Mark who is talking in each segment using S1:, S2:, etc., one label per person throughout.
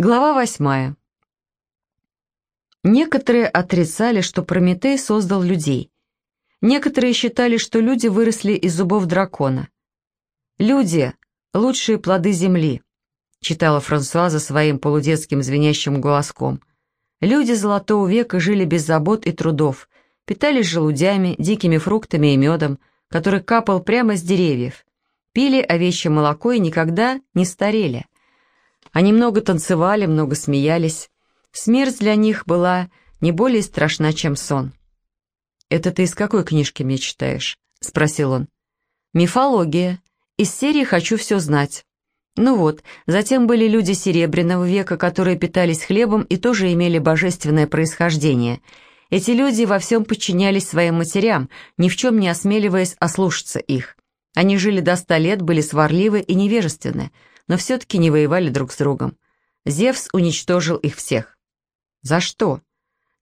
S1: Глава восьмая. Некоторые отрицали, что Прометей создал людей. Некоторые считали, что люди выросли из зубов дракона. «Люди — лучшие плоды земли», — читала Франсуаза своим полудетским звенящим голоском. «Люди Золотого века жили без забот и трудов, питались желудями, дикими фруктами и медом, который капал прямо с деревьев, пили овечье молоко и никогда не старели». Они много танцевали, много смеялись. Смерть для них была не более страшна, чем сон. «Это ты из какой книжки мне читаешь?» — спросил он. «Мифология. Из серии «Хочу все знать». Ну вот, затем были люди Серебряного века, которые питались хлебом и тоже имели божественное происхождение. Эти люди во всем подчинялись своим матерям, ни в чем не осмеливаясь ослушаться их. Они жили до ста лет, были сварливы и невежественны, но все-таки не воевали друг с другом. Зевс уничтожил их всех. За что?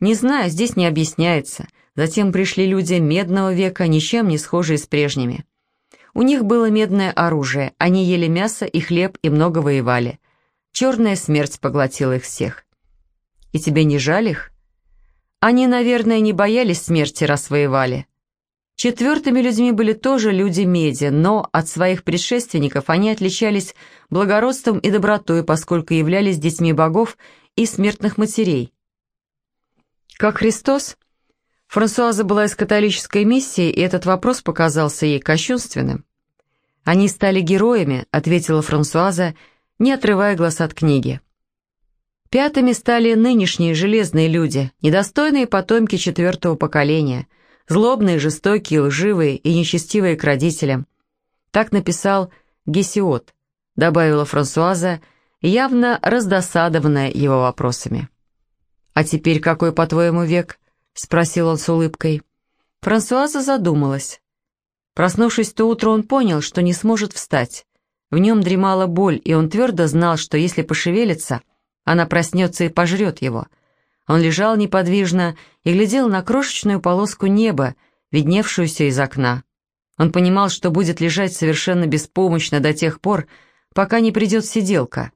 S1: Не знаю, здесь не объясняется. Затем пришли люди медного века, ничем не схожие с прежними. У них было медное оружие, они ели мясо и хлеб и много воевали. Черная смерть поглотила их всех. И тебе не жаль их? Они, наверное, не боялись смерти, раз воевали. Четвертыми людьми были тоже люди меди, но от своих предшественников они отличались благородством и добротой, поскольку являлись детьми богов и смертных матерей. Как Христос? Франсуаза была из католической миссии, и этот вопрос показался ей кощунственным. «Они стали героями», — ответила Франсуаза, не отрывая глаз от книги. Пятыми стали нынешние железные люди, недостойные потомки четвертого поколения — Злобные, жестокие, лживые и нечестивые к родителям. Так написал Гесиот, добавила Франсуаза, явно раздосадованная его вопросами. «А теперь какой, по-твоему, век?» — спросил он с улыбкой. Франсуаза задумалась. Проснувшись то утро, он понял, что не сможет встать. В нем дремала боль, и он твердо знал, что если пошевелится, она проснется и пожрет его — он лежал неподвижно и глядел на крошечную полоску неба, видневшуюся из окна. Он понимал, что будет лежать совершенно беспомощно до тех пор, пока не придет сиделка.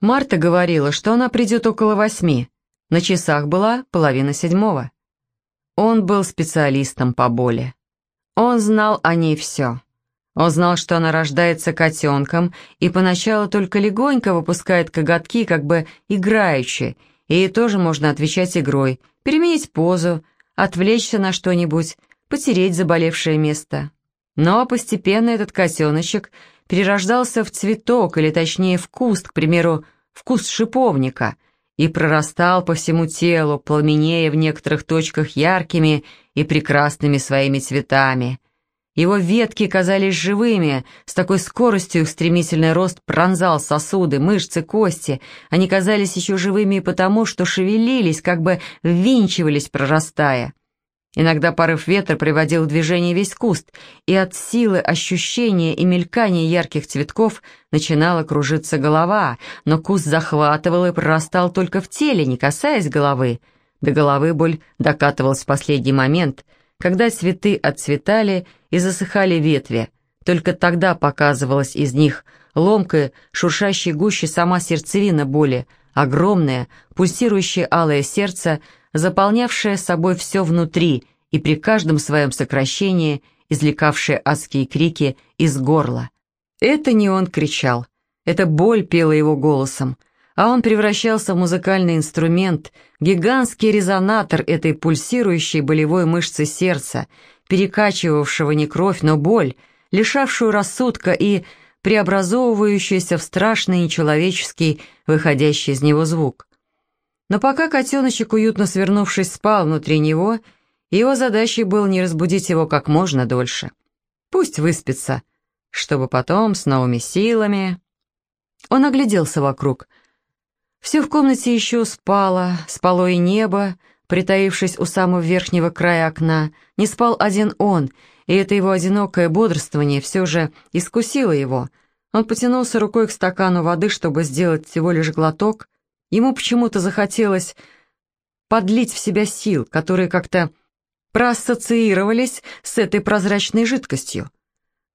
S1: Марта говорила, что она придет около восьми. На часах была половина седьмого. Он был специалистом по боли. Он знал о ней все. Он знал, что она рождается котенком и поначалу только легонько выпускает коготки, как бы играючи, и тоже можно отвечать игрой, переменить позу, отвлечься на что-нибудь, потереть заболевшее место. Но постепенно этот котеночек перерождался в цветок, или точнее в куст, к примеру, в куст шиповника, и прорастал по всему телу, пламенея в некоторых точках яркими и прекрасными своими цветами – его ветки казались живыми, с такой скоростью их стремительный рост пронзал сосуды, мышцы, кости. Они казались еще живыми и потому, что шевелились, как бы ввинчивались, прорастая. Иногда порыв ветра приводил в движение весь куст, и от силы ощущения и мелькания ярких цветков начинала кружиться голова, но куст захватывал и прорастал только в теле, не касаясь головы. До головы боль докатывалась в последний момент — когда цветы отцветали и засыхали ветви, только тогда показывалась из них ломкая, шуршащая гуще сама сердцевина боли, огромное, пульсирующее алое сердце, заполнявшее собой все внутри и при каждом своем сокращении извлекавшее адские крики из горла. Это не он кричал, это боль пела его голосом, а он превращался в музыкальный инструмент, гигантский резонатор этой пульсирующей болевой мышцы сердца, перекачивавшего не кровь, но боль, лишавшую рассудка и преобразовывающуюся в страшный нечеловеческий, выходящий из него звук. Но пока котеночек, уютно свернувшись, спал внутри него, его задачей было не разбудить его как можно дольше. Пусть выспится, чтобы потом с новыми силами... Он огляделся вокруг — все в комнате еще спало, спало и небо, притаившись у самого верхнего края окна. Не спал один он, и это его одинокое бодрствование все же искусило его. Он потянулся рукой к стакану воды, чтобы сделать всего лишь глоток. Ему почему-то захотелось подлить в себя сил, которые как-то проассоциировались с этой прозрачной жидкостью.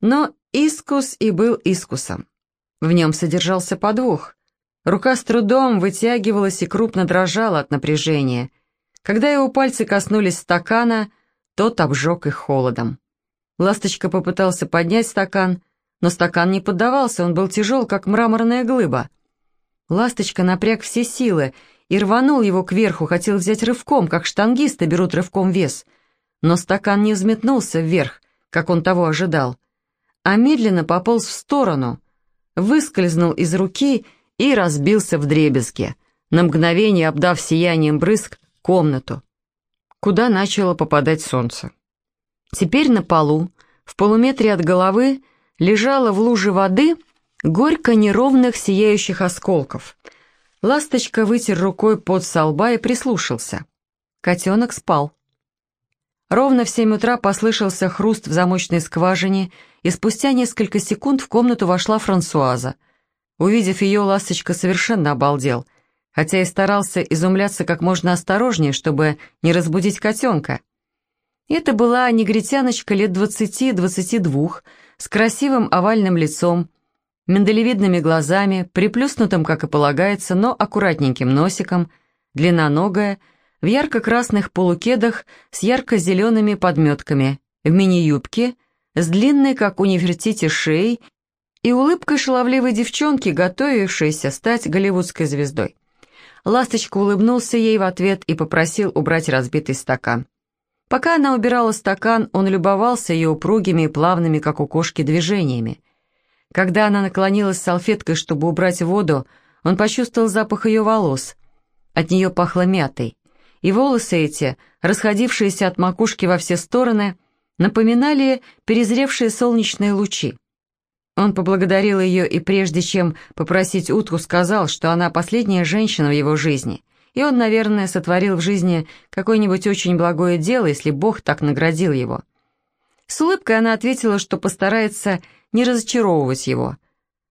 S1: Но искус и был искусом. В нем содержался подвох. Рука с трудом вытягивалась и крупно дрожала от напряжения. Когда его пальцы коснулись стакана, тот обжег их холодом. Ласточка попытался поднять стакан, но стакан не поддавался, он был тяжел, как мраморная глыба. Ласточка напряг все силы и рванул его кверху, хотел взять рывком, как штангисты берут рывком вес. Но стакан не взметнулся вверх, как он того ожидал, а медленно пополз в сторону, выскользнул из руки и разбился в дребезге, на мгновение обдав сиянием брызг комнату, куда начало попадать солнце. Теперь на полу, в полуметре от головы, лежала в луже воды горько неровных сияющих осколков. Ласточка вытер рукой под со лба и прислушался. Котенок спал. Ровно в семь утра послышался хруст в замочной скважине, и спустя несколько секунд в комнату вошла Франсуаза. Увидев ее, Ласточка совершенно обалдел, хотя и старался изумляться как можно осторожнее, чтобы не разбудить котенка. Это была негритяночка лет двадцати-двадцати двух, с красивым овальным лицом, миндалевидными глазами, приплюснутым, как и полагается, но аккуратненьким носиком, длинноногая, в ярко-красных полукедах с ярко-зелеными подметками, в мини-юбке, с длинной, как у шеей и улыбкой шаловливой девчонки, готовившейся стать голливудской звездой. Ласточка улыбнулся ей в ответ и попросил убрать разбитый стакан. Пока она убирала стакан, он любовался ее упругими и плавными, как у кошки, движениями. Когда она наклонилась салфеткой, чтобы убрать воду, он почувствовал запах ее волос. От нее пахло мятой. И волосы эти, расходившиеся от макушки во все стороны, напоминали перезревшие солнечные лучи. Он поблагодарил ее и прежде чем попросить утку, сказал, что она последняя женщина в его жизни, и он, наверное, сотворил в жизни какое-нибудь очень благое дело, если Бог так наградил его. С улыбкой она ответила, что постарается не разочаровывать его.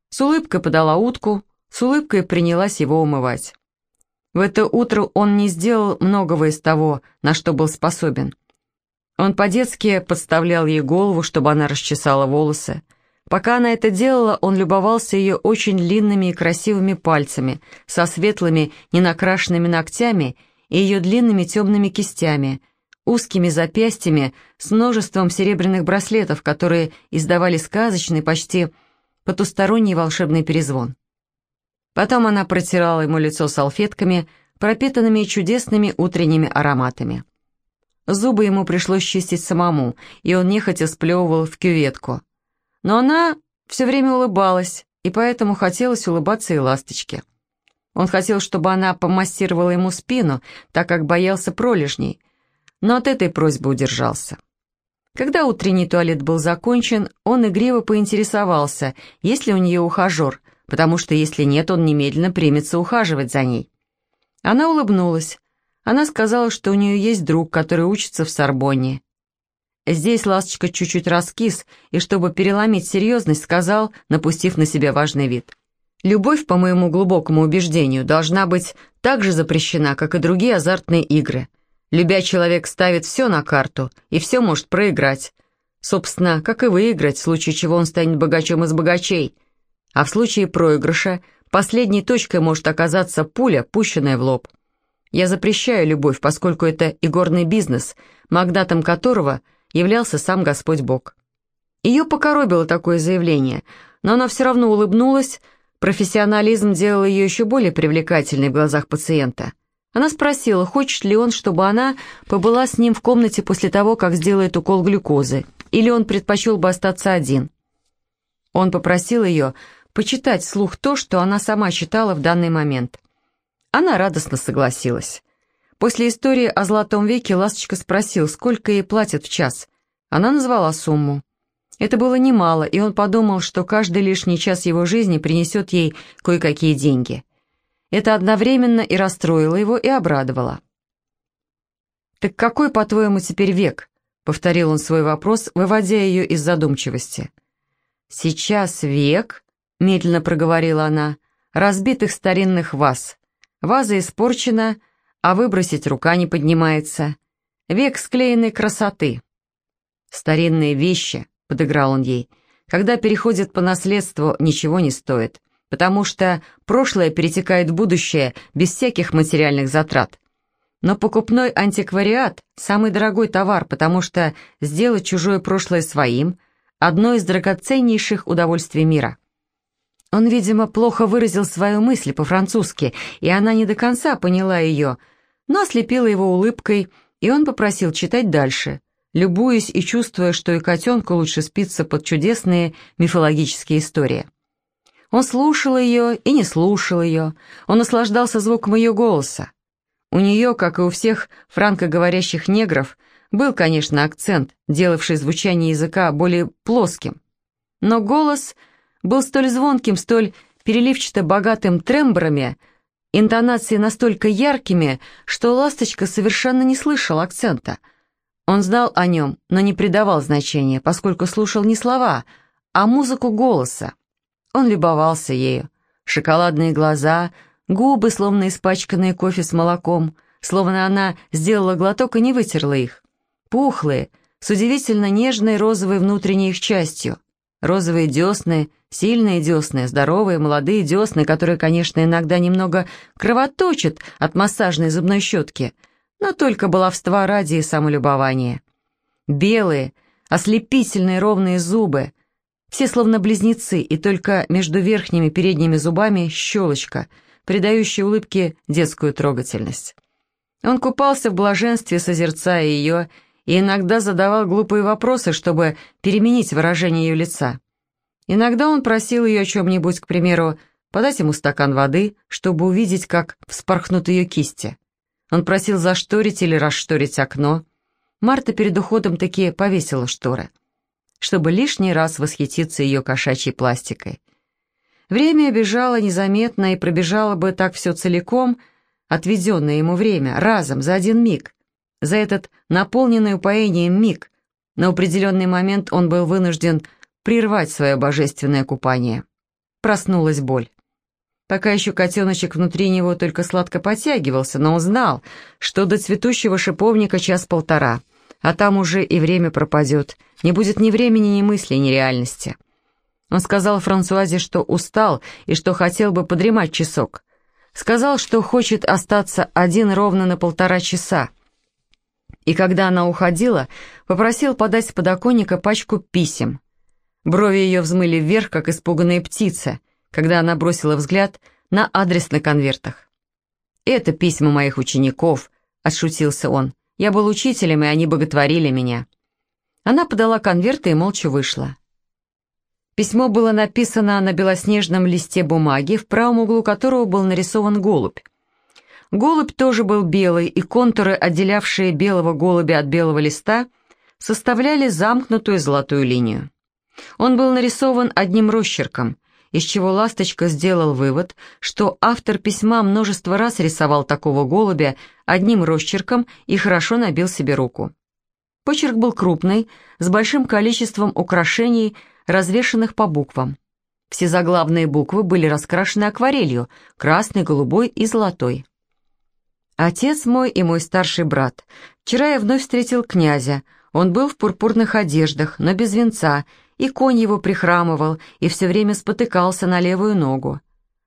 S1: С улыбкой подала утку, с улыбкой принялась его умывать. В это утро он не сделал многого из того, на что был способен. Он по-детски подставлял ей голову, чтобы она расчесала волосы. Пока она это делала, он любовался ее очень длинными и красивыми пальцами, со светлыми, ненакрашенными ногтями и ее длинными темными кистями – узкими запястьями с множеством серебряных браслетов, которые издавали сказочный, почти потусторонний волшебный перезвон. Потом она протирала ему лицо салфетками, пропитанными чудесными утренними ароматами. Зубы ему пришлось чистить самому, и он нехотя сплевывал в кюветку. Но она все время улыбалась, и поэтому хотелось улыбаться и ласточке. Он хотел, чтобы она помассировала ему спину, так как боялся пролежней, но от этой просьбы удержался. Когда утренний туалет был закончен, он игриво поинтересовался, есть ли у нее ухажер, потому что если нет, он немедленно примется ухаживать за ней. Она улыбнулась. Она сказала, что у нее есть друг, который учится в Сорбонне. Здесь ласточка чуть-чуть раскис, и чтобы переломить серьезность, сказал, напустив на себя важный вид. «Любовь, по моему глубокому убеждению, должна быть так же запрещена, как и другие азартные игры. Любя человек ставит все на карту и все может проиграть. Собственно, как и выиграть, в случае чего он станет богачом из богачей. А в случае проигрыша последней точкой может оказаться пуля, пущенная в лоб. Я запрещаю любовь, поскольку это игорный бизнес, магнатом которого являлся сам Господь Бог. Ее покоробило такое заявление, но она все равно улыбнулась, профессионализм делал ее еще более привлекательной в глазах пациента – она спросила, хочет ли он, чтобы она побыла с ним в комнате после того, как сделает укол глюкозы, или он предпочел бы остаться один. Он попросил ее почитать вслух то, что она сама читала в данный момент. Она радостно согласилась. После истории о Золотом веке Ласточка спросил, сколько ей платят в час. Она назвала сумму. Это было немало, и он подумал, что каждый лишний час его жизни принесет ей кое-какие деньги. Это одновременно и расстроило его, и обрадовало. «Так какой, по-твоему, теперь век?» — повторил он свой вопрос, выводя ее из задумчивости. «Сейчас век», — медленно проговорила она, — «разбитых старинных ваз. Ваза испорчена, а выбросить рука не поднимается. Век склеенной красоты». «Старинные вещи», — подыграл он ей, — «когда переходят по наследству, ничего не стоит. потому что прошлое перетекает в будущее без всяких материальных затрат. Но покупной антиквариат – самый дорогой товар, потому что сделать чужое прошлое своим – одно из драгоценнейших удовольствий мира. Он, видимо, плохо выразил свою мысль по-французски, и она не до конца поняла ее, но ослепила его улыбкой, и он попросил читать дальше, любуясь и чувствуя, что и котенку лучше спится под чудесные мифологические истории. Он слушал ее и не слушал ее, он наслаждался звуком ее голоса. У нее, как и у всех франкоговорящих негров, был, конечно, акцент, делавший звучание языка более плоским. Но голос был столь звонким, столь переливчато богатым трембрами, интонации настолько яркими, что Ласточка совершенно не слышал акцента. Он знал о нем, но не придавал значения, поскольку слушал не слова, а музыку голоса. Он любовался ею. Шоколадные глаза — губы, словно испачканные кофе с молоком, словно она сделала глоток и не вытерла их. Пухлые, с удивительно нежной розовой внутренней их частью. Розовые десны, сильные десны, здоровые, молодые десны, которые, конечно, иногда немного кровоточат от массажной зубной щетки, но только баловства ради и самолюбования. Белые, ослепительные ровные зубы, все словно близнецы, и только между верхними передними зубами щелочка — придающей улыбке детскую трогательность. Он купался в блаженстве, созерцая ее, и иногда задавал глупые вопросы, чтобы переменить выражение ее лица. Иногда он просил ее о чем-нибудь, к примеру, подать ему стакан воды, чтобы увидеть, как вспорхнут ее кисти. Он просил зашторить или расшторить окно. Марта перед уходом таки повесила шторы, чтобы лишний раз восхититься ее кошачьей пластикой. Время бежало незаметно и пробежало бы так все целиком, отведенное ему время, разом, за один миг. За этот наполненный упоением миг, на определенный момент он был вынужден прервать свое божественное купание. Проснулась боль. Пока еще котеночек внутри него только сладко подтягивался, но он знал, что до цветущего шиповника час-полтора, а там уже и время пропадет, не будет ни времени, ни мысли, ни реальности. Он сказал Франсуазе, что устал и что хотел бы подремать часок. Сказал, что хочет остаться один ровно на полтора часа. И когда она уходила, попросил подать с подоконника пачку писем. Брови ее взмыли вверх, как испуганные птицы, когда она бросила взгляд на адрес на конвертах. «Это письма моих учеников», — отшутился он. «Я был учителем, и они боготворили меня». Она подала конверты и молча вышла. Письмо было написано на белоснежном листе бумаги, в правом углу которого был нарисован голубь. Голубь тоже был белый, и контуры, отделявшие белого голубя от белого листа, составляли замкнутую золотую линию. Он был нарисован одним росчерком, из чего Ласточка сделал вывод, что автор письма множество раз рисовал такого голубя одним росчерком и хорошо набил себе руку. Почерк был крупный, с большим количеством украшений – развешанных по буквам. Все заглавные буквы были раскрашены акварелью, красной, голубой и золотой. Отец мой и мой старший брат. Вчера я вновь встретил князя. Он был в пурпурных одеждах, но без венца, и конь его прихрамывал и все время спотыкался на левую ногу.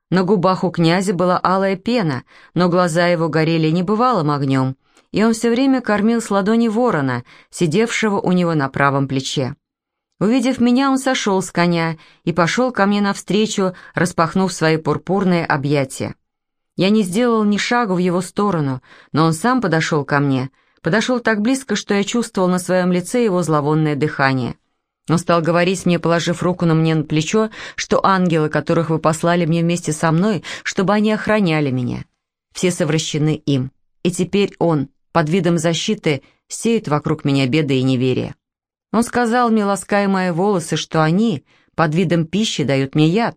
S1: На губах у князя была алая пена, но глаза его горели небывалым огнем, и он все время кормил с ладони ворона, сидевшего у него на правом плече. Увидев меня, он сошел с коня и пошел ко мне навстречу, распахнув свои пурпурные объятия. Я не сделал ни шагу в его сторону, но он сам подошел ко мне, подошел так близко, что я чувствовал на своем лице его зловонное дыхание. Он стал говорить мне, положив руку на мне на плечо, что ангелы, которых вы послали мне вместе со мной, чтобы они охраняли меня. Все совращены им, и теперь он, под видом защиты, сеет вокруг меня беды и неверия. Он сказал мне, лаская мои волосы, что они под видом пищи дают мне яд,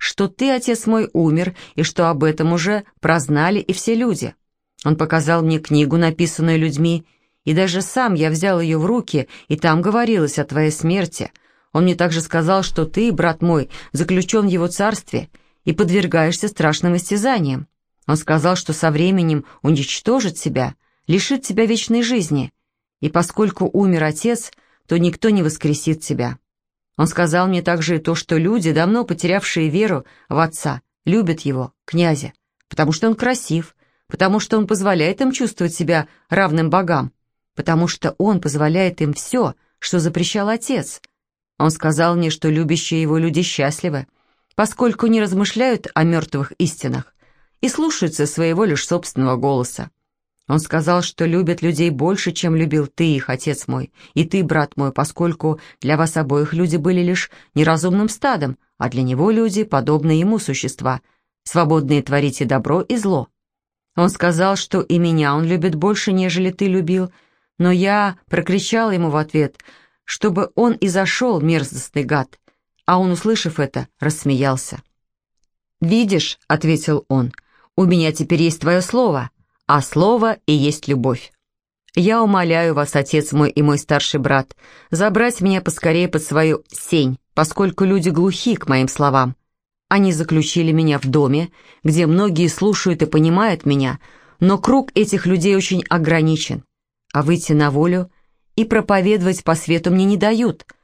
S1: что ты, отец мой, умер, и что об этом уже прознали и все люди. Он показал мне книгу, написанную людьми, и даже сам я взял ее в руки, и там говорилось о твоей смерти. Он мне также сказал, что ты, брат мой, заключен в его царстве и подвергаешься страшным истязаниям. Он сказал, что со временем уничтожит себя, лишит тебя вечной жизни, и поскольку умер отец, то никто не воскресит тебя. Он сказал мне также и то, что люди, давно потерявшие веру в отца, любят его, князя, потому что он красив, потому что он позволяет им чувствовать себя равным богам, потому что он позволяет им все, что запрещал отец. Он сказал мне, что любящие его люди счастливы, поскольку не размышляют о мертвых истинах и слушаются своего лишь собственного голоса. Он сказал, что любит людей больше, чем любил ты, их отец мой, и ты, брат мой, поскольку для вас обоих люди были лишь неразумным стадом, а для него люди, подобные ему существа, свободные творите добро и зло. Он сказал, что и меня он любит больше, нежели ты любил, но я прокричал ему в ответ, чтобы он и зашел, мерзостный гад, а он, услышав это, рассмеялся. «Видишь», — ответил он, — «у меня теперь есть твое слово» а слово и есть любовь. Я умоляю вас, отец мой и мой старший брат, забрать меня поскорее под свою сень, поскольку люди глухи к моим словам. Они заключили меня в доме, где многие слушают и понимают меня, но круг этих людей очень ограничен. А выйти на волю и проповедовать по свету мне не дают –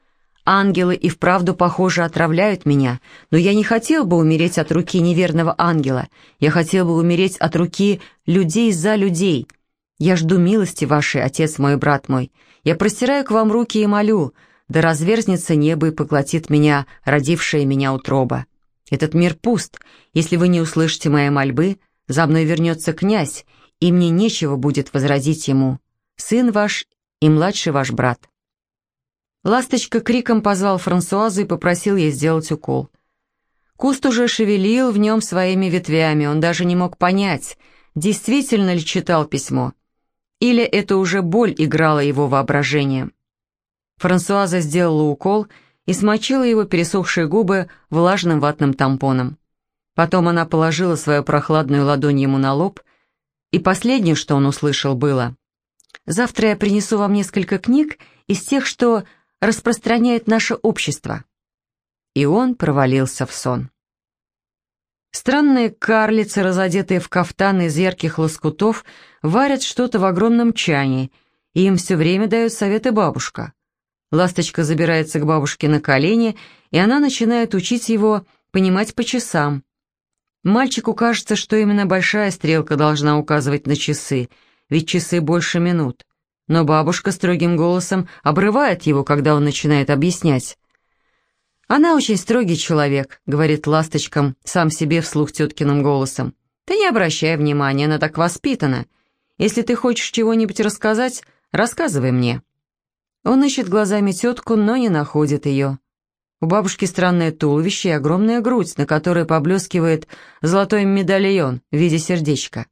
S1: Ангелы и вправду, похоже, отравляют меня, но я не хотел бы умереть от руки неверного ангела. Я хотел бы умереть от руки людей за людей. Я жду милости вашей, отец мой, брат мой. Я простираю к вам руки и молю, да разверзнется небо и поглотит меня, родившая меня утроба. Этот мир пуст. Если вы не услышите моей мольбы, за мной вернется князь, и мне нечего будет возразить ему. Сын ваш и младший ваш брат». Ласточка криком позвал Франсуазу и попросил ей сделать укол. Куст уже шевелил в нем своими ветвями, он даже не мог понять, действительно ли читал письмо, или это уже боль играла его воображением. Франсуаза сделала укол и смочила его пересохшие губы влажным ватным тампоном. Потом она положила свою прохладную ладонь ему на лоб, и последнее, что он услышал, было «Завтра я принесу вам несколько книг из тех, что распространяет наше общество. И он провалился в сон. Странные карлицы, разодетые в кафтаны из ярких лоскутов, варят что-то в огромном чане, и им все время дают советы бабушка. Ласточка забирается к бабушке на колени, и она начинает учить его понимать по часам. Мальчику кажется, что именно большая стрелка должна указывать на часы, ведь часы больше минут но бабушка строгим голосом обрывает его, когда он начинает объяснять. «Она очень строгий человек», — говорит ласточкам, сам себе вслух теткиным голосом. «Ты не обращай внимания, она так воспитана. Если ты хочешь чего-нибудь рассказать, рассказывай мне». Он ищет глазами тетку, но не находит ее. У бабушки странное туловище и огромная грудь, на которой поблескивает золотой медальон в виде сердечка.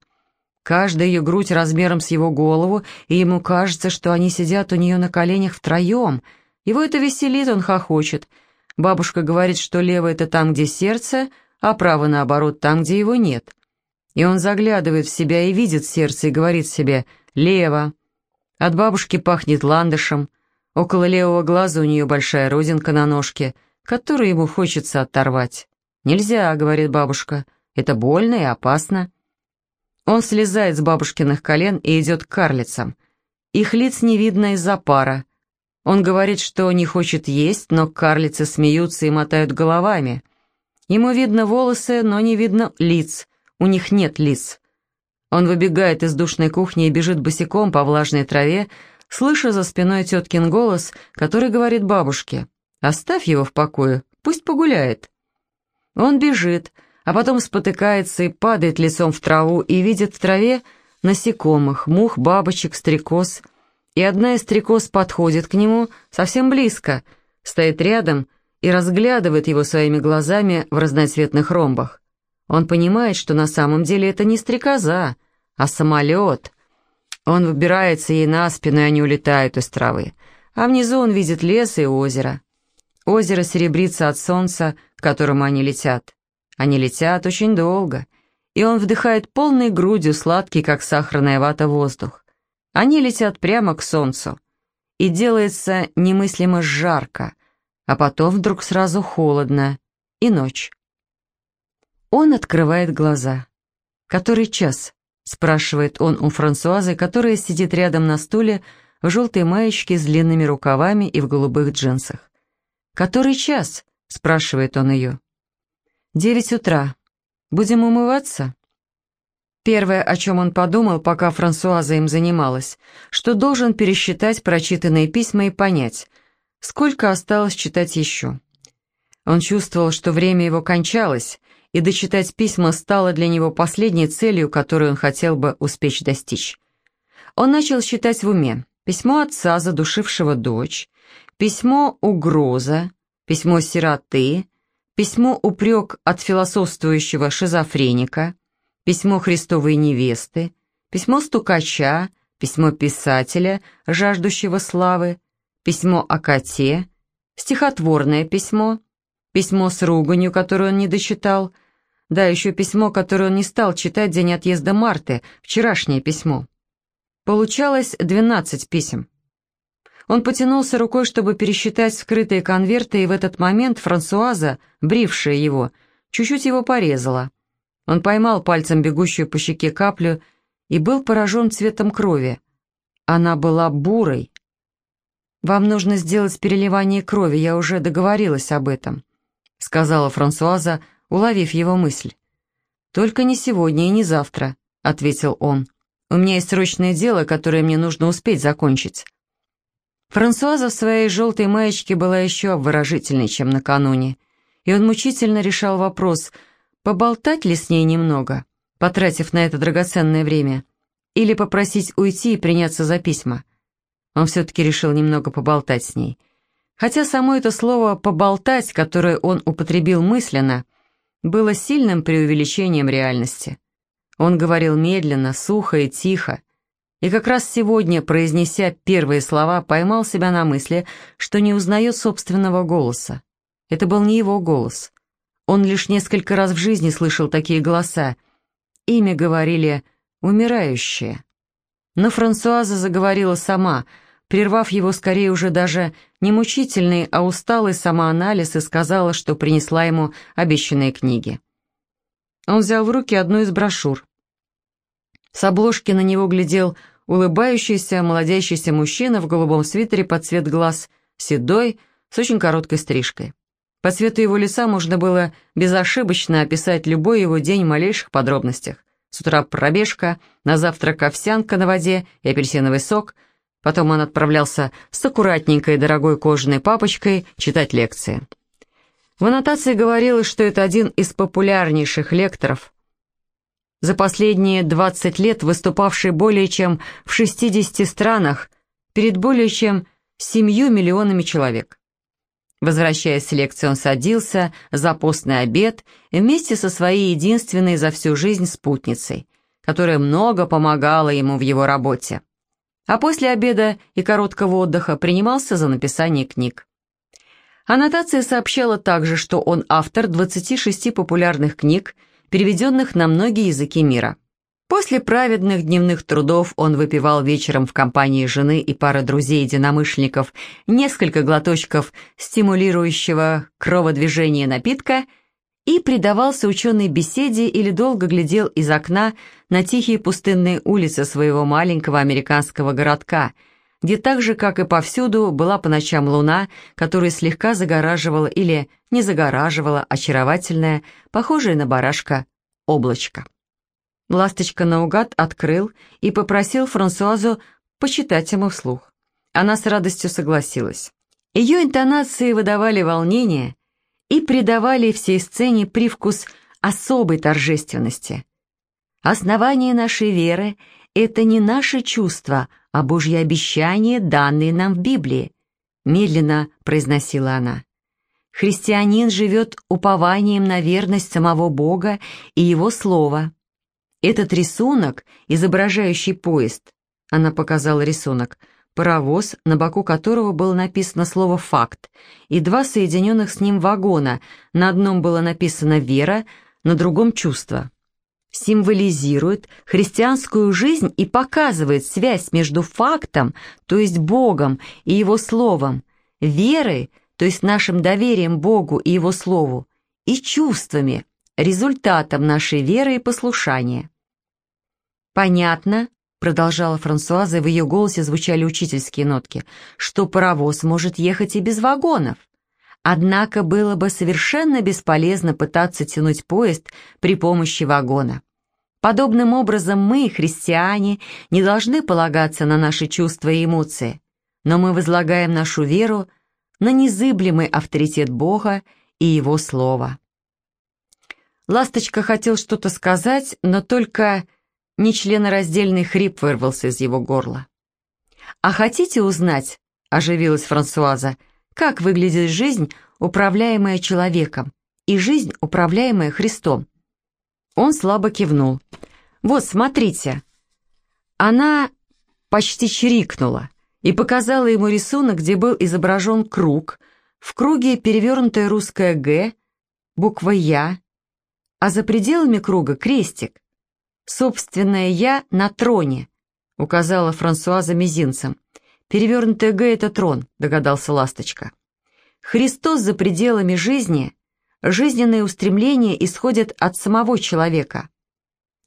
S1: Каждая ее грудь размером с его голову, и ему кажется, что они сидят у нее на коленях втроем. Его это веселит, он хохочет. Бабушка говорит, что лево — это там, где сердце, а право, наоборот, там, где его нет. И он заглядывает в себя и видит сердце, и говорит себе «лево». От бабушки пахнет ландышем. Около левого глаза у нее большая родинка на ножке, которую ему хочется оторвать. «Нельзя», — говорит бабушка, — «это больно и опасно». Он слезает с бабушкиных колен и идет к карлицам. Их лиц не видно из-за пара. Он говорит, что не хочет есть, но карлицы смеются и мотают головами. Ему видно волосы, но не видно лиц. У них нет лиц. Он выбегает из душной кухни и бежит босиком по влажной траве, слыша за спиной теткин голос, который говорит бабушке, «Оставь его в покое, пусть погуляет». Он бежит, а потом спотыкается и падает лицом в траву и видит в траве насекомых, мух, бабочек, стрекоз. И одна из стрекоз подходит к нему совсем близко, стоит рядом и разглядывает его своими глазами в разноцветных ромбах. Он понимает, что на самом деле это не стрекоза, а самолет. Он выбирается ей на спину, и они улетают из травы. А внизу он видит лес и озеро. Озеро серебрится от солнца, к которому они летят. Они летят очень долго, и он вдыхает полной грудью сладкий, как сахарная вата, воздух. Они летят прямо к солнцу, и делается немыслимо жарко, а потом вдруг сразу холодно, и ночь. Он открывает глаза. «Который час?» — спрашивает он у Франсуазы, которая сидит рядом на стуле в желтой маечке с длинными рукавами и в голубых джинсах. «Который час?» — спрашивает он ее. «Девять утра. Будем умываться?» Первое, о чем он подумал, пока Франсуаза им занималась, что должен пересчитать прочитанные письма и понять, сколько осталось читать еще. Он чувствовал, что время его кончалось, и дочитать письма стало для него последней целью, которую он хотел бы успеть достичь. Он начал считать в уме письмо отца, задушившего дочь, письмо угроза, письмо сироты, письмо упрек от философствующего шизофреника, письмо Христовой невесты, письмо стукача, письмо писателя, жаждущего славы, письмо о коте, стихотворное письмо, письмо с руганью, которое он не дочитал, да, еще письмо, которое он не стал читать день отъезда Марты, вчерашнее письмо. Получалось 12 писем. Он потянулся рукой, чтобы пересчитать скрытые конверты, и в этот момент Франсуаза, брившая его, чуть-чуть его порезала. Он поймал пальцем бегущую по щеке каплю и был поражен цветом крови. Она была бурой. «Вам нужно сделать переливание крови, я уже договорилась об этом», сказала Франсуаза, уловив его мысль. «Только не сегодня и не завтра», — ответил он. «У меня есть срочное дело, которое мне нужно успеть закончить». Франсуаза в своей желтой маечке была еще обворожительней, чем накануне, и он мучительно решал вопрос, поболтать ли с ней немного, потратив на это драгоценное время, или попросить уйти и приняться за письма. Он все-таки решил немного поболтать с ней. Хотя само это слово «поболтать», которое он употребил мысленно, было сильным преувеличением реальности. Он говорил медленно, сухо и тихо, и как раз сегодня, произнеся первые слова, поймал себя на мысли, что не узнает собственного голоса. Это был не его голос. Он лишь несколько раз в жизни слышал такие голоса. Имя говорили «умирающие». Но Франсуаза заговорила сама, прервав его скорее уже даже не мучительный, а усталый самоанализ и сказала, что принесла ему обещанные книги. Он взял в руки одну из брошюр. С обложки на него глядел улыбающийся, молодящийся мужчина в голубом свитере под цвет глаз, седой, с очень короткой стрижкой. По цвету его лица можно было безошибочно описать любой его день в малейших подробностях. С утра пробежка, на завтрак овсянка на воде и апельсиновый сок. Потом он отправлялся с аккуратненькой дорогой кожаной папочкой читать лекции. В аннотации говорилось, что это один из популярнейших лекторов, за последние 20 лет выступавший более чем в 60 странах перед более чем 7 миллионами человек. Возвращаясь с лекции, он садился за постный обед вместе со своей единственной за всю жизнь спутницей, которая много помогала ему в его работе. А после обеда и короткого отдыха принимался за написание книг. Аннотация сообщала также, что он автор 26 популярных книг переведенных на многие языки мира. После праведных дневных трудов он выпивал вечером в компании жены и пары друзей-единомышленников несколько глоточков стимулирующего кроводвижение напитка и предавался ученой беседе или долго глядел из окна на тихие пустынные улицы своего маленького американского городка, где так же, как и повсюду, была по ночам луна, которая слегка загораживала или не загораживала очаровательная, похожая на барашка, облачко. Ласточка наугад открыл и попросил Франсуазу почитать ему вслух. Она с радостью согласилась. Ее интонации выдавали волнение и придавали всей сцене привкус особой торжественности. Основание нашей веры — это не наши чувства, а Божьи обещания, данные нам в Библии, медленно произносила она. Христианин живет упованием на верность самого Бога и Его Слова. Этот рисунок, изображающий поезд, она показала рисунок, паровоз, на боку которого было написано слово «факт», и два соединенных с ним вагона, на одном было написано «вера», на другом «чувство» символизирует христианскую жизнь и показывает связь между фактом, то есть Богом и Его Словом, верой, то есть нашим доверием Богу и Его Слову, и чувствами, результатом нашей веры и послушания. «Понятно», — продолжала Франсуаза, и в ее голосе звучали учительские нотки, «что паровоз может ехать и без вагонов. Однако было бы совершенно бесполезно пытаться тянуть поезд при помощи вагона. Подобным образом мы, христиане, не должны полагаться на наши чувства и эмоции, но мы возлагаем нашу веру на незыблемый авторитет Бога и Его Слова. Ласточка хотел что-то сказать, но только нечленораздельный хрип вырвался из его горла. «А хотите узнать?» — оживилась Франсуаза — как выглядит жизнь, управляемая человеком, и жизнь, управляемая Христом. Он слабо кивнул. «Вот, смотрите». Она почти чирикнула и показала ему рисунок, где был изображен круг, в круге перевернутая русская «Г», буква «Я», а за пределами круга крестик. «Собственное «Я» на троне», — указала Франсуаза мизинцем. Перевернутая «Г» — это трон, догадался Ласточка. Христос за пределами жизни, жизненные устремления исходят от самого человека.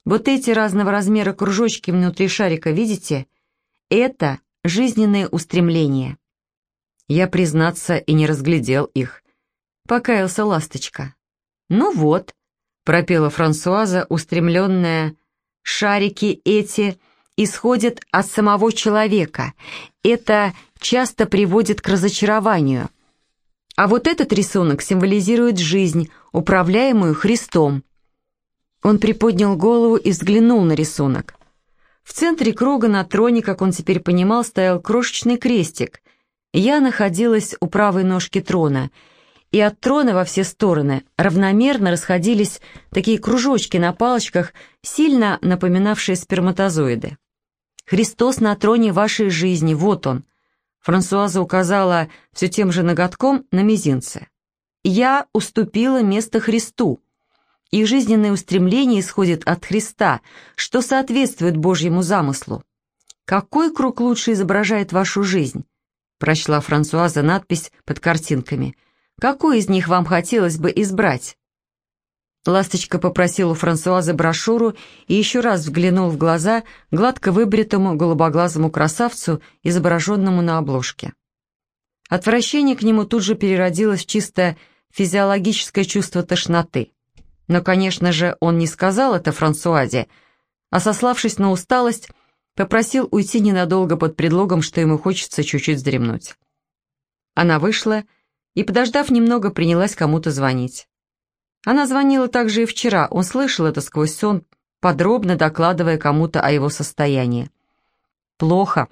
S1: Вот эти разного размера кружочки внутри шарика, видите? Это жизненные устремления. Я, признаться, и не разглядел их. Покаялся Ласточка. «Ну вот», — пропела Франсуаза, устремленная, «шарики эти исходят от самого человека. Это часто приводит к разочарованию. А вот этот рисунок символизирует жизнь, управляемую Христом. Он приподнял голову и взглянул на рисунок. В центре круга на троне, как он теперь понимал, стоял крошечный крестик. Я находилась у правой ножки трона, и от трона во все стороны равномерно расходились такие кружочки на палочках, сильно напоминавшие сперматозоиды. Христос на троне вашей жизни, вот он». Франсуаза указала все тем же ноготком на мизинце. «Я уступила место Христу. Их жизненное устремление исходит от Христа, что соответствует Божьему замыслу. Какой круг лучше изображает вашу жизнь?» Прочла Франсуаза надпись под картинками. «Какой из них вам хотелось бы избрать?» Ласточка попросил у Франсуазы брошюру и еще раз взглянул в глаза гладко выбритому голубоглазому красавцу, изображенному на обложке. Отвращение к нему тут же переродилось в чисто физиологическое чувство тошноты. Но, конечно же, он не сказал это Франсуазе, а, сославшись на усталость, попросил уйти ненадолго под предлогом, что ему хочется чуть-чуть вздремнуть. Она вышла и, подождав немного, принялась кому-то звонить. Она звонила также и вчера, он слышал это сквозь сон, подробно докладывая кому-то о его состоянии. «Плохо.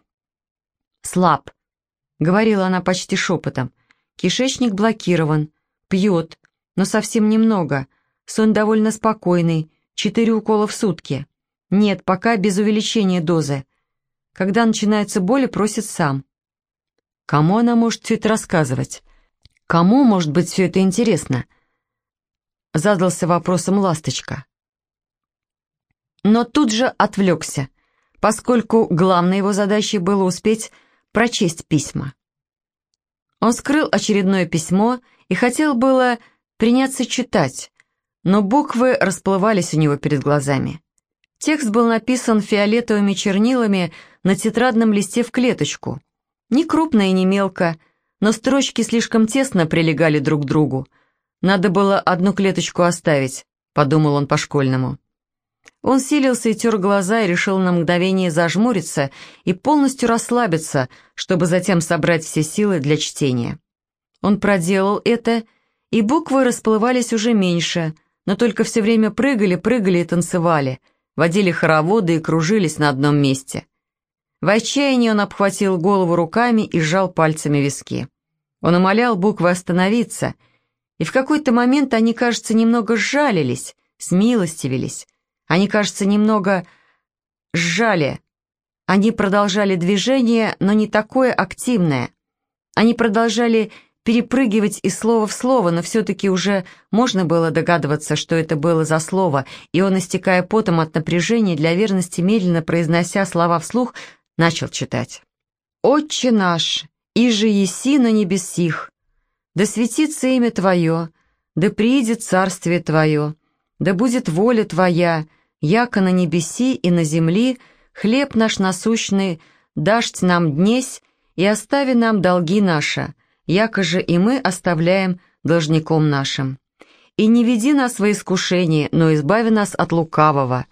S1: Слаб», — говорила она почти шепотом. «Кишечник блокирован. Пьет, но совсем немного. Сон довольно спокойный, четыре укола в сутки. Нет, пока без увеличения дозы. Когда начинается боль, просит сам». Кому она может все это рассказывать? Кому может быть все это интересно? Задался вопросом ласточка. Но тут же отвлекся, поскольку главной его задачей было успеть прочесть письма. Он скрыл очередное письмо и хотел было приняться читать, но буквы расплывались у него перед глазами. Текст был написан фиолетовыми чернилами на тетрадном листе в клеточку. Не крупно и не мелко, но строчки слишком тесно прилегали друг к другу, надо было одну клеточку оставить, подумал он по-школьному. Он силился и тер глаза и решил на мгновение зажмуриться и полностью расслабиться, чтобы затем собрать все силы для чтения. Он проделал это, и буквы расплывались уже меньше, но только все время прыгали, прыгали и танцевали, водили хороводы и кружились на одном месте. В отчаянии он обхватил голову руками и сжал пальцами виски. Он умолял буквы остановиться — и в какой-то момент они, кажется, немного сжалились, смилостивились. Они, кажется, немного сжали. Они продолжали движение, но не такое активное. Они продолжали перепрыгивать из слова в слово, но все-таки уже можно было догадываться, что это было за слово, и он, истекая потом от напряжения, для верности медленно произнося слова вслух, начал читать. «Отче наш, иже еси на небесих, да светится имя Твое, да приидет царствие Твое, да будет воля Твоя, яко на небеси и на земли, хлеб наш насущный, дашь нам днесь, и остави нам долги наши, яко же и мы оставляем должником нашим. И не веди нас во искушение, но избави нас от лукавого,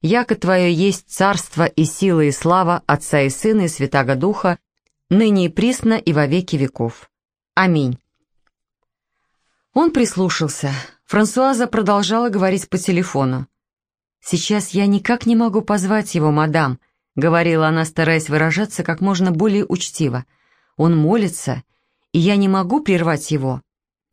S1: яко Твое есть царство и сила и слава Отца и Сына и Святаго Духа, ныне и присно и во веки веков. Аминь. Он прислушался. Франсуаза продолжала говорить по телефону. «Сейчас я никак не могу позвать его, мадам», — говорила она, стараясь выражаться как можно более учтиво. «Он молится, и я не могу прервать его.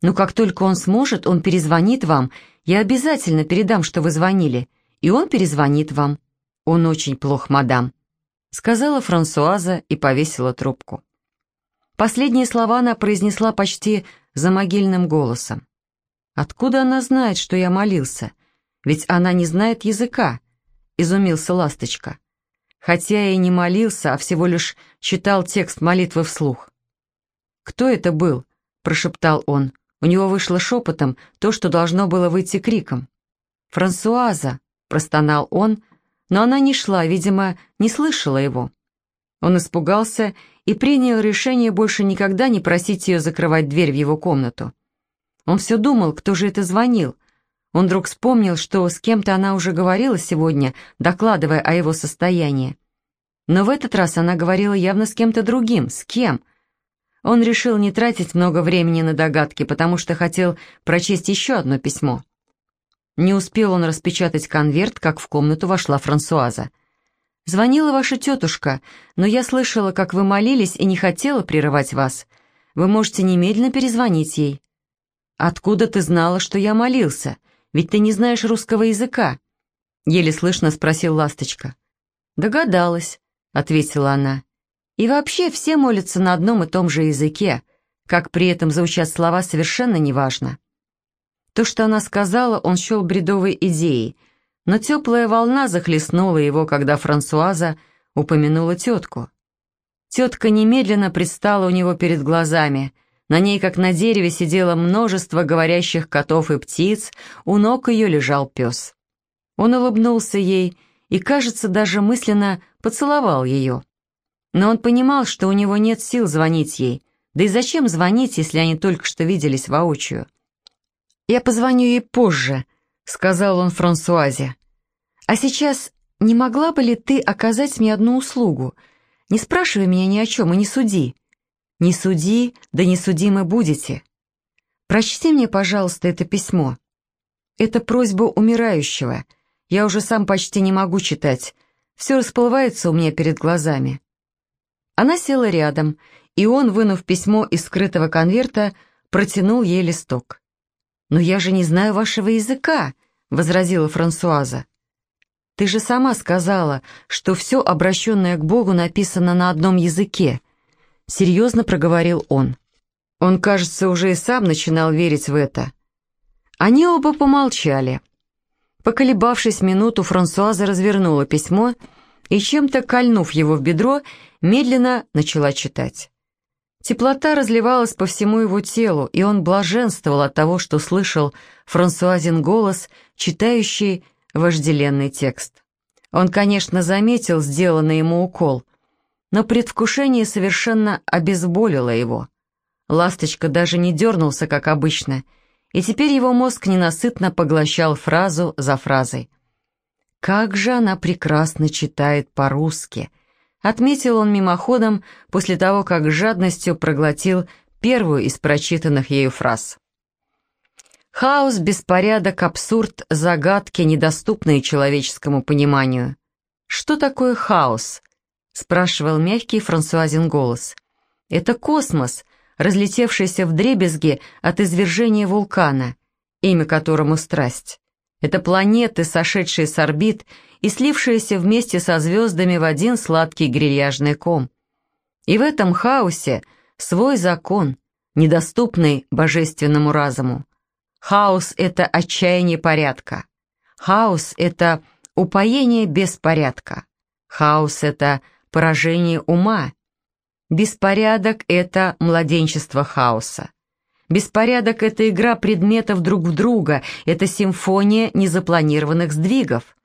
S1: Но как только он сможет, он перезвонит вам. Я обязательно передам, что вы звонили, и он перезвонит вам. Он очень плох, мадам», — сказала Франсуаза и повесила трубку. Последние слова она произнесла почти за могильным голосом. «Откуда она знает, что я молился? Ведь она не знает языка», — изумился Ласточка. Хотя я и не молился, а всего лишь читал текст молитвы вслух. «Кто это был?» — прошептал он. У него вышло шепотом то, что должно было выйти криком. «Франсуаза!» — простонал он, но она не шла, видимо, не слышала его. Он испугался и принял решение больше никогда не просить ее закрывать дверь в его комнату. Он все думал, кто же это звонил. Он вдруг вспомнил, что с кем-то она уже говорила сегодня, докладывая о его состоянии. Но в этот раз она говорила явно с кем-то другим. С кем? Он решил не тратить много времени на догадки, потому что хотел прочесть еще одно письмо. Не успел он распечатать конверт, как в комнату вошла Франсуаза. «Звонила ваша тетушка, но я слышала, как вы молились и не хотела прерывать вас. Вы можете немедленно перезвонить ей». «Откуда ты знала, что я молился? Ведь ты не знаешь русского языка?» Еле слышно спросил Ласточка. «Догадалась», — ответила она. «И вообще все молятся на одном и том же языке, как при этом звучат слова совершенно неважно». То, что она сказала, он счел бредовой идеей, но теплая волна захлестнула его, когда Франсуаза упомянула тетку. Тетка немедленно предстала у него перед глазами. На ней, как на дереве, сидело множество говорящих котов и птиц, у ног ее лежал пес. Он улыбнулся ей и, кажется, даже мысленно поцеловал ее. Но он понимал, что у него нет сил звонить ей. Да и зачем звонить, если они только что виделись воочию? «Я позвоню ей позже», — сказал он Франсуазе. «А сейчас не могла бы ли ты оказать мне одну услугу? Не спрашивай меня ни о чем и не суди. Не суди, да не судимы будете. Прочти мне, пожалуйста, это письмо. Это просьба умирающего. Я уже сам почти не могу читать. Все расплывается у меня перед глазами». Она села рядом, и он, вынув письмо из скрытого конверта, протянул ей листок. «Но я же не знаю вашего языка», — возразила Франсуаза. «Ты же сама сказала, что все, обращенное к Богу, написано на одном языке», — серьезно проговорил он. Он, кажется, уже и сам начинал верить в это. Они оба помолчали. Поколебавшись минуту, Франсуаза развернула письмо и, чем-то кольнув его в бедро, медленно начала читать. Теплота разливалась по всему его телу, и он блаженствовал от того, что слышал Франсуазин голос, читающий вожделенный текст. Он, конечно, заметил сделанный ему укол, но предвкушение совершенно обезболило его. Ласточка даже не дернулся, как обычно, и теперь его мозг ненасытно поглощал фразу за фразой. «Как же она прекрасно читает по-русски!» Отметил он мимоходом после того, как жадностью проглотил первую из прочитанных ею фраз. Хаос, беспорядок, абсурд, загадки, недоступные человеческому пониманию. «Что такое хаос?» — спрашивал мягкий Франсуазин голос. «Это космос, разлетевшийся в дребезги от извержения вулкана, имя которому страсть. Это планеты, сошедшие с орбит и слившиеся вместе со звездами в один сладкий грильяжный ком. И в этом хаосе свой закон, недоступный божественному разуму. Хаос — это отчаяние порядка. Хаос — это упоение беспорядка. Хаос — это поражение ума. Беспорядок — это младенчество хаоса. Беспорядок — это игра предметов друг в друга, это симфония незапланированных сдвигов.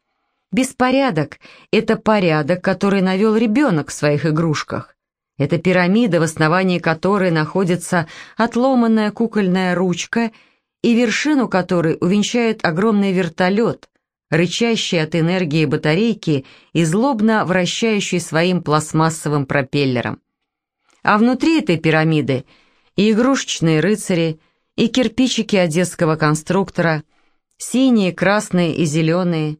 S1: Беспорядок — это порядок, который навел ребенок в своих игрушках. Это пирамида, в основании которой находится отломанная кукольная ручка и вершину которой увенчает огромный вертолет, рычащий от энергии батарейки и злобно вращающий своим пластмассовым пропеллером. А внутри этой пирамиды и игрушечные рыцари, и кирпичики одесского конструктора, синие, красные и зеленые,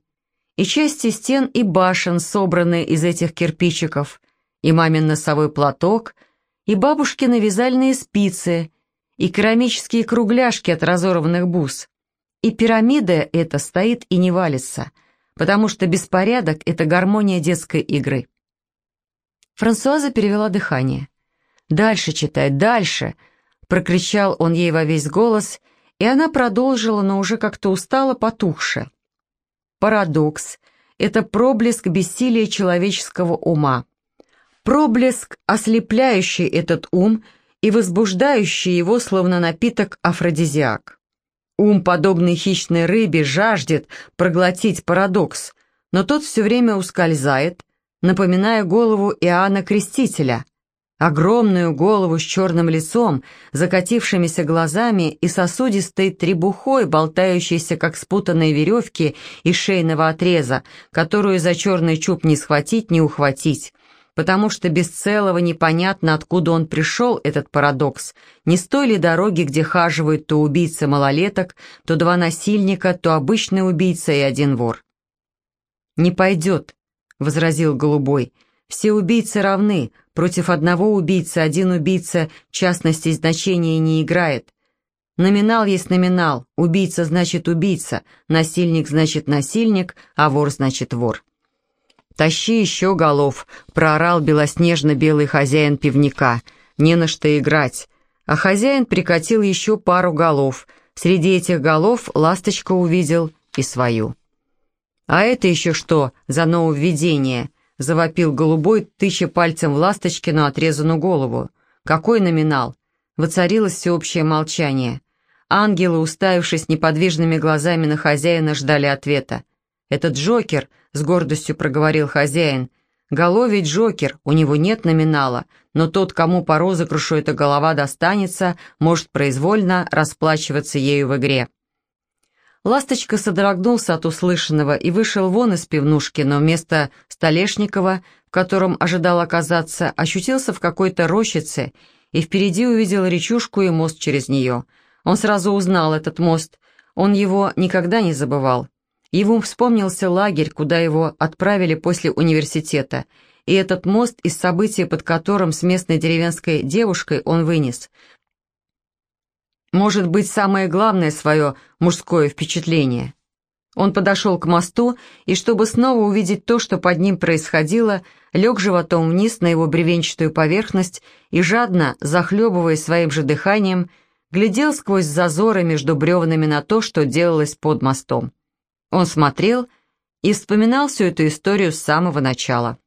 S1: и части стен и башен, собранные из этих кирпичиков, и мамин носовой платок, и бабушкины вязальные спицы, и керамические кругляшки от разорванных бус. И пирамида эта стоит и не валится, потому что беспорядок — это гармония детской игры. Франсуаза перевела дыхание. «Дальше читай, дальше!» — прокричал он ей во весь голос, и она продолжила, но уже как-то устала, потухше. Парадокс — это проблеск бессилия человеческого ума. Проблеск, ослепляющий этот ум и возбуждающий его, словно напиток афродизиак. Ум, подобный хищной рыбе, жаждет проглотить парадокс, но тот все время ускользает, напоминая голову Иоанна Крестителя, огромную голову с черным лицом, закатившимися глазами и сосудистой требухой, болтающейся, как спутанные веревки из шейного отреза, которую за черный чуб не схватить, не ухватить, потому что без целого непонятно, откуда он пришел, этот парадокс, не с той ли дороги, где хаживают то убийца малолеток, то два насильника, то обычный убийца и один вор. «Не пойдет», — возразил Голубой, — все убийцы равны, против одного убийцы один убийца частности значения не играет. Номинал есть номинал, убийца значит убийца, насильник значит насильник, а вор значит вор. «Тащи еще голов», — проорал белоснежно-белый хозяин пивника. «Не на что играть». А хозяин прикатил еще пару голов. Среди этих голов ласточка увидел и свою. «А это еще что за нововведение?» — завопил голубой, тыча пальцем в ласточкину отрезанную голову. «Какой номинал?» Воцарилось всеобщее молчание. Ангелы, уставившись неподвижными глазами на хозяина, ждали ответа. «Это Джокер», — с гордостью проговорил хозяин. «Головий Джокер, у него нет номинала, но тот, кому по розыгрышу эта голова достанется, может произвольно расплачиваться ею в игре». Ласточка содрогнулся от услышанного и вышел вон из пивнушки, но вместо Столешникова, в котором ожидал оказаться, ощутился в какой-то рощице и впереди увидел речушку и мост через нее. Он сразу узнал этот мост, он его никогда не забывал. Ему вспомнился лагерь, куда его отправили после университета, и этот мост из событий, под которым с местной деревенской девушкой он вынес – может быть, самое главное свое мужское впечатление. Он подошел к мосту, и чтобы снова увидеть то, что под ним происходило, лег животом вниз на его бревенчатую поверхность и жадно, захлебываясь своим же дыханием, глядел сквозь зазоры между бревнами на то, что делалось под мостом. Он смотрел и вспоминал всю эту историю с самого начала.